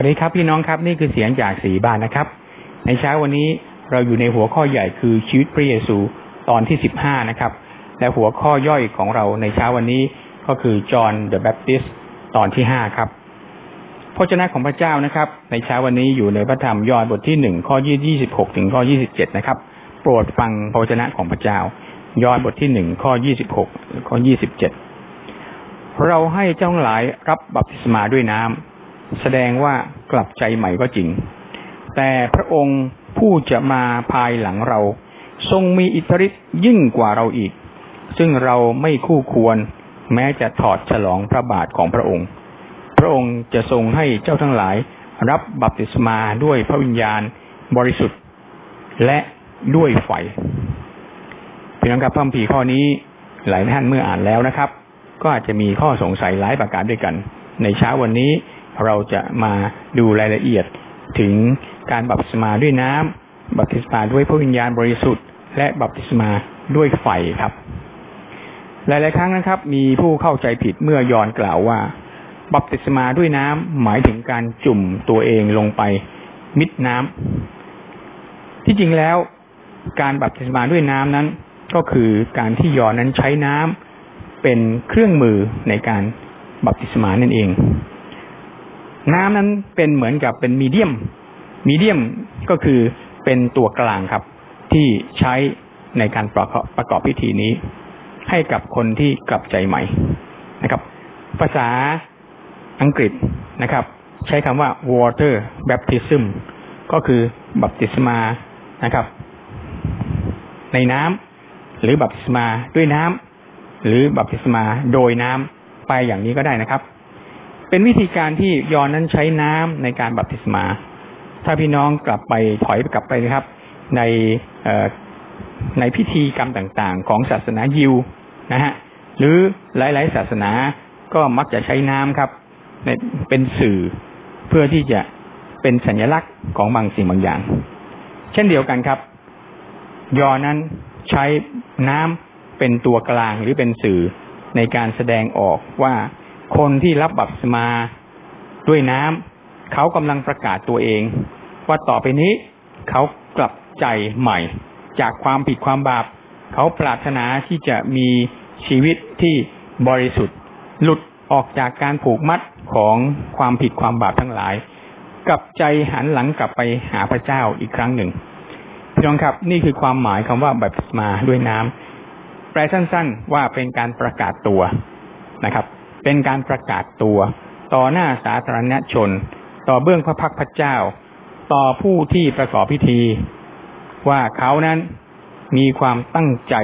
สวัสดีครับพี่น้องครับนี่คือเสียงจากสีบ้านนะครับ ในเช้าวันนี้เราอยู่ในหัวข้อใหญ่คือชีวิตพระเยซูตอนที่สิบห้านะครับ และหัวข้อย่อยของเราในเช้าวันนี้ก็คือจอห์นเดอะแบปติสตอนที่ห้าครับพระเจ้าของพระเจ้านะครับ ในเช้าวันนี้อยู่ในพระธรรมยอห์นบทที่หนึ่งข้อยี่สิบหกถึงข้อยี่สิบเจ็ดนะครับ โปรดฟังพระเจ้าของพระเจ้ายอห์นบทที่หนึ่งข้อยี่สิบหกข้อยี่สิบเจ็ดเราให้เจ้าหลายรับบัพติศมาด้วยน้ำ แสดงว่ากลับใจใหม่ก็จริง แต่พระองค์ผู้จะมาภายหลังเรา ทรงมีอิทธิฤทธิ์ยิ่งกว่าเราอีก ซึ่งเราไม่คู่ควร แม้จะถอดฉลองพระบาทของพระองค์ พระองค์จะทรงให้เจ้าทั้งหลาย รับบัพติศมาด้วยพระวิญญาณบริสุทธิ์ และด้วยไฟพี่น้องครับพระพีข้อนี้หลายท่านเมื่ออ่านแล้วนะครับ ก็อาจจะมีข้อสงสัยหลายประการด้วยกัน ในเช้าวันนี้ เราจะมาดูรายละเอียดถึงการบัพติศมาด้วยน้ำบัพติศมาด้วยพระวิญญาณบริสุทธิ์ และบัพติศมาด้วยไฟครับ หลาย ๆ ครั้งนะครับ มีผู้เข้าใจผิดเมื่อยอนกล่าวว่า บัพติศมาด้วยน้ำหมายถึงการจุ่มตัวเองลงไปมิดน้ำที่จริงแล้ว การบัพติศมาด้วยน้ำนั้น ก็คือการที่ยอนนั้นใช้น้ำเป็นเครื่องมือในการบัพติศมานั่นเอง น้ำนั้นเป็นเหมือนกับเป็นมีเดียม มีเดียมก็คือเป็นตัวกลางครับ ที่ใช้ในการประกอบประกอบพิธีนี้ ให้กับคนที่กลับใจใหม่นะครับ ภาษาอังกฤษนะครับ ใช้คำว่า water baptism ก็คือบัพติศมานะครับ ในน้ำหรือบัพติศมาด้วยน้ำหรือบัพติศมาโดยน้ำไปอย่างนี้ก็ได้นะครับ เป็นวิธีการที่ยอนนั้นใช้น้ำในการบัพติศมา ถ้าพี่น้องกลับไปถอยกลับไปนะครับ ในในพิธีกรรมต่างๆ ของศาสนายิวนะฮะหรือหลายๆ ศาสนาก็มักจะใช้น้ำครับเป็นสื่อเพื่อที่จะเป็นสัญลักษณ์ของบางสิ่งบางอย่าง เช่นเดียวกันครับ ยอนั้นใช้น้ำเป็นตัวกลางหรือเป็นสื่อในการแสดงออกว่า คนที่รับบัพติศมาด้วยน้ำเขากำลังประกาศตัวเอง ว่าต่อไปนี้เขากลับใจใหม่ จากความผิดความบาป เขาปรารถนาที่จะมีชีวิตที่บริสุทธิ์ หลุดออกจากการผูกมัดของความผิดความบาปทั้งหลาย กลับใจหันหลังกลับไปหาพระเจ้าอีกครั้งหนึ่งพี่น้องครับ นี่คือความหมายคำว่าบัพติศมาด้วยน้ำแปลสั้น ๆ ว่าเป็นการประกาศตัวนะครับ เป็นการประกาศตัว ต่อหน้าสาธารณชน ต่อเบื้องพระพักพระเจ้า ต่อผู้ที่ประกอบพิธี ว่าเขานั้นมีความตั้งใจ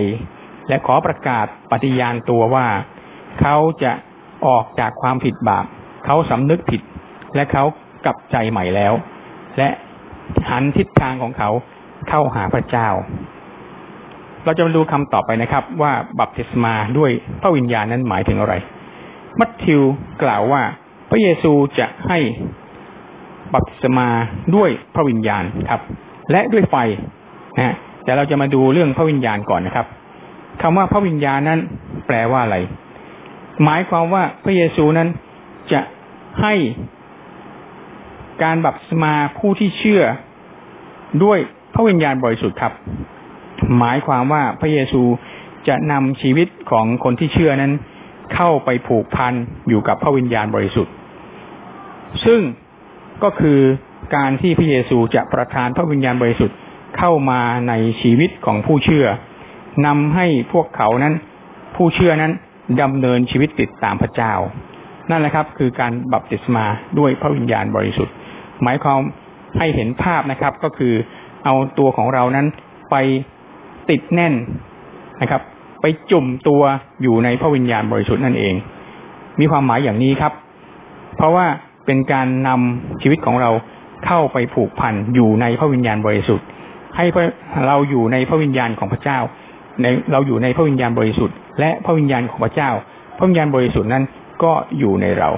และขอประกาศปฏิญาณตัวว่า เขาจะออกจากความผิดบาป เขาสำนึกผิด และเขากลับใจใหม่แล้ว และหันทิศทางของเขาเข้าหาพระเจ้า เราจะมาดูคำต่อไปนะครับ ว่าบัพติศมาด้วยพระวิญญาณนั้นหมายถึงอะไร มัทธิวกล่าวว่า พระเยซูจะให้บัพติศมาด้วยพระวิญญาณครับ และด้วยไฟนะแต่เราจะมาดูเรื่องพระวิญญาณก่อนนะครับคำว่าพระวิญญาณนั้น แปลว่าอะไร หมายความว่าพระเยซูนั้นจะให้การบัพติศมาผู้ที่เชื่อด้วยพระวิญญาณบริสุทธิ์ครับ หมายความว่าพระเยซูจะนำชีวิตของคนที่เชื่อนั้น เข้าไปผูกพันอยู่กับพระวิญญาณบริสุทธิ์ ซึ่งก็คือการที่พระเยซูจะประทานพระวิญญาณบริสุทธิ์เข้ามาในชีวิตของผู้เชื่อนำให้พวกเขานั้น ผู้เชื่อนั้นดำเนินชีวิตติดตามพระเจ้า นั่นแหละครับ คือการบัพติศมาด้วยพระวิญญาณบริสุทธิ์ หมายความให้เห็นภาพนะครับ ก็คือเอาตัวของเรานั้นไปติดแน่นนะครับ จุ่มตัวอยู่ในพระวิญญาณบริสุทธิ์นั่นเอง มีความหมายอย่างนี้ครับ เพราะว่าเป็นการนำชีวิตของเราเข้าไปผูกพันอยู่ในพระวิญญาณบริสุทธิ์ ให้เราอยู่ในพระวิญญาณของพระเจ้าในเราอยู่ในพระวิญญาณบริสุทธิ์และพระวิญญาณของพระเจ้า พระวิญญาณบริสุทธิ์นั้นก็อยู่ในเรา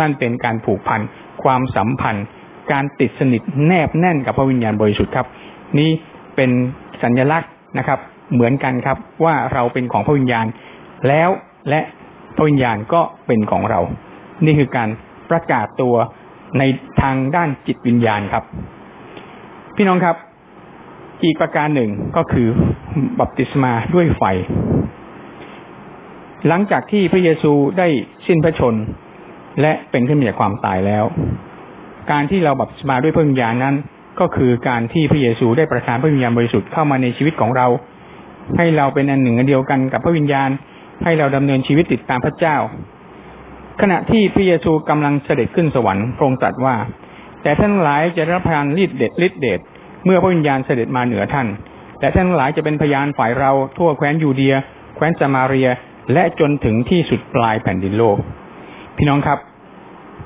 นั่นเป็นการผูกพันความสัมพันธ์ การติดสนิทแนบแน่นกับพระวิญญาณบริสุทธิ์ครับ นี่เป็นสัญลักษณ์นะครับ เหมือนกันครับ ว่าเราเป็นของพระวิญญาณ แล้วและพระวิญญาณก็เป็นของเรา นี่คือการประกาศตัวในทางด้านจิตวิญญาณครับ พี่น้องครับ อีกประการหนึ่งก็คือบัพติศมาด้วยไฟ หลังจากที่พระเยซูได้สิ้นพระชน และเป็นขึ้นมาจากความตายแล้ว การที่เราบัพติศมาด้วยพระวิญญาณนั้น ก็คือการที่พระเยซูได้ประทานพระวิญญาณบริสุทธิ์เข้ามาในชีวิตของเรา ให้เราเป็นอันหนึ่งอันเดียวกันกับพระวิญญาณ ให้เราดำเนินชีวิตติดตามพระเจ้า ขณะที่พระเยซูกำลังเสด็จขึ้นสวรรค์พระองค์ตรัสว่า แต่ท่านหลายจะรับพานฤทธิเดชฤทธิเดชเมื่อพระวิญญาณเสด็จมาเหนือท่านและท่านหลายจะเป็นพยานฝ่ายเราทั่วแคว้นยูเดีย แคว้นสมาเรีย และจนถึงที่สุดปลายแผ่นดินโลก พี่น้องครับ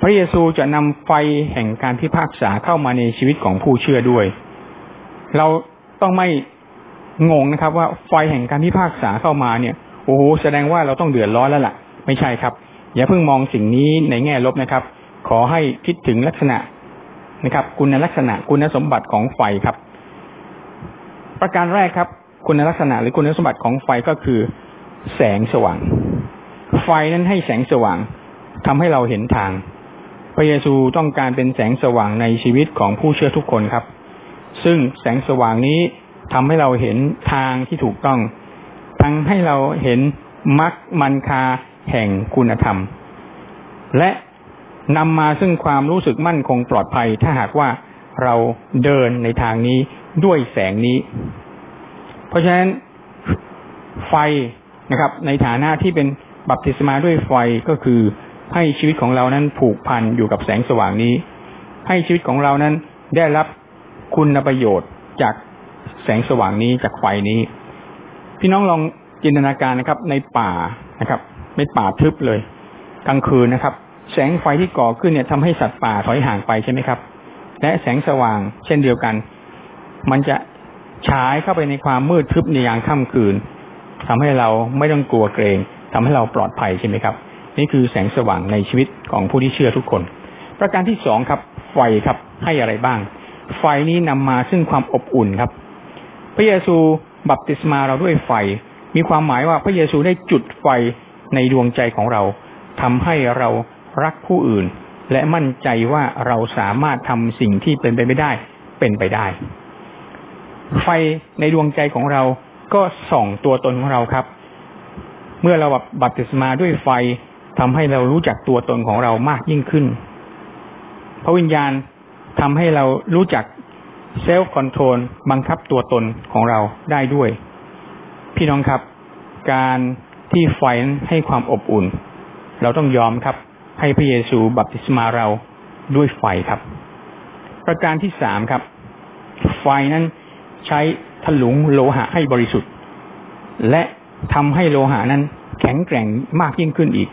พระเยซูจะนำไฟแห่งการพิพากษาเข้ามาในชีวิตของผู้เชื่อด้วย เราต้องไม่ งงนะครับ ว่าไฟแห่งการพิพากษาเข้ามาเนี่ยโอ้โหแสดงว่าเราต้องเดือดร้อนแล้วล่ะ ไม่ใช่ครับ อย่าเพิ่งมองสิ่งนี้ในแง่ลบนะครับ ขอให้คิดถึงลักษณะนะครับ คุณลักษณะคุณสมบัติของไฟครับ ประการแรกครับ คุณลักษณะหรือคุณสมบัติของไฟก็คือ แสงสว่าง ไฟนั้นให้แสงสว่างทำให้เราเห็นทาง พระเยซูต้องการเป็นแสงสว่างในชีวิตของผู้เชื่อทุกคนครับ ซึ่งแสงสว่างนี้ ทำให้เราเห็นทางที่ถูกต้อง ทั้งให้เราเห็นมรรคมันคาแห่งคุณธรรม และนำมาซึ่งความรู้สึกมั่นคงปลอดภัย ถ้าหากว่าเราเดินในทางนี้ด้วยแสงนี้ เพราะฉะนั้นไฟนะครับ ในฐานะที่เป็นบัพติศมาด้วยไฟก็คือให้ชีวิตของเรานั้นผูกพันอยู่กับแสงสว่างนี้ ให้ชีวิตของเรานั้นได้รับคุณประโยชน์จาก แสงสว่างนี้จากไฟนี้ พี่น้องลองจินตนาการนะครับ ในป่านะครับไม่ป่าทึบเลย กลางคืนนะครับ แสงไฟที่ก่อขึ้นเนี่ยทำให้สัตว์ป่าถอยห่างไปใช่ไหมครับ และแสงสว่าง เช่นเดียวกัน มันจะฉายเข้าไปในความมืดทึบในยามค่ำคืนทำให้เราไม่ต้องกลัวเกรงทำให้เราปลอดภัยใช่ไหมครับ นี่คือแสงสว่างในชีวิตของผู้ที่เชื่อทุกคน ประการที่สองครับ ไฟครับให้อะไรบ้าง ไฟนี้นำมาซึ่งความอบอุ่นครับ พระเยซูบัพติศมาเราด้วยไฟ มีความหมายว่าพระเยซูได้จุดไฟในดวงใจของเราทำให้เรารักผู้อื่น และมั่นใจว่าเราสามารถทำสิ่งที่เป็นไปไม่ได้เป็นไปได้ ไฟในดวงใจของเราก็ส่องตัวตนของเราครับ เมื่อเราบัพติศมาด้วยไฟทำให้เรารู้จักตัวตนของเรามากยิ่งขึ้น พระวิญญาณทำให้เรารู้จัก self control บังคับตัวตนของเราได้ด้วย พี่น้องครับ การที่ไฟให้ความอบอุ่น เราต้องยอมครับ ให้พระเยซูบัพติศมาเราด้วยไฟครับ ประการที่สามครับ ไฟนั้นใช้ถลุงโลหะให้บริสุทธิ์ และทำให้โลหะนั้นแข็งแกร่งมากยิ่งขึ้นอีก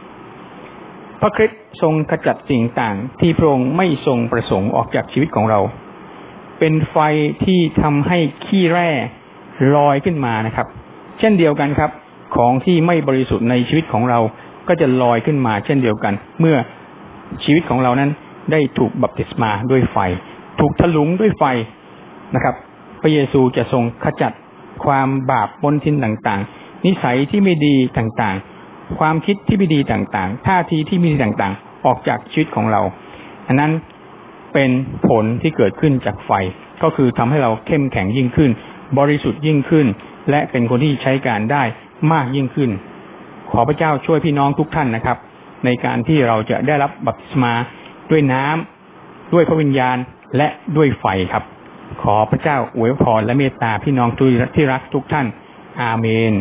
พระคริสต์ทรงขจัดสิ่งต่างที่พระองค์ไม่ทรงประสงค์ออกจากชีวิตของเรา เป็นไฟที่ทำให้ขี้แร่ลอยขึ้นมานะครับ เช่นเดียวกันครับ ของที่ไม่บริสุทธิ์ในชีวิตของเราก็จะลอยขึ้นมา เช่นเดียวกัน เมื่อชีวิตของเรานั้นได้ถูกบัพติศมาด้วยไฟ ถูกถลุงด้วยไฟนะครับ พระเยซูจะทรงขจัดความบาปบนทินต่างๆ นิสัยที่ไม่ดีต่างๆ ความคิดที่ไม่ดีต่างๆ ท่าทีที่ไม่ดีต่างๆ ออกจากชีวิตของเราอันนั้น เป็นผลที่เกิดขึ้นจากไฟ ก็คือทำให้เราเข้มแข็งยิ่งขึ้น บริสุทธิ์ยิ่งขึ้น และเป็นคนที่ใช้การได้มากยิ่งขึ้น ขอพระเจ้าช่วยพี่น้องทุกท่านนะครับ ในการที่เราจะได้รับบัพติศมาด้วยน้ำด้วยพระวิญญาณและด้วยไฟครับ ขอพระเจ้าอวยพรและเมตตาพี่น้องทุกที่รักทุกท่าน อาเมน